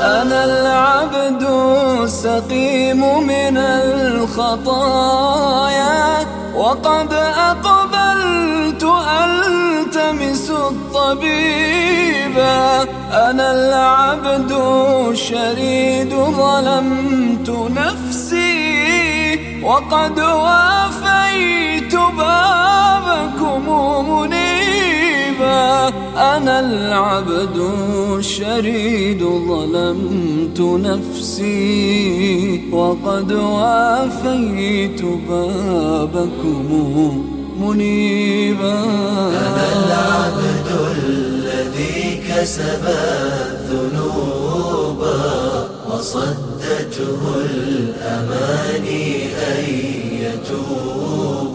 أنا العبد السقيم من الخطايا وقد أقبلت ألتمس الطبيب. أنا العبد الشريد ظلمت نفسي وقد وافيت أنا العبد الشريد ظلمت نفسي وقد وافيت بابكم منيبا. أنا العبد الذي كسب الذنوب وصدته الأماني أن يتوب.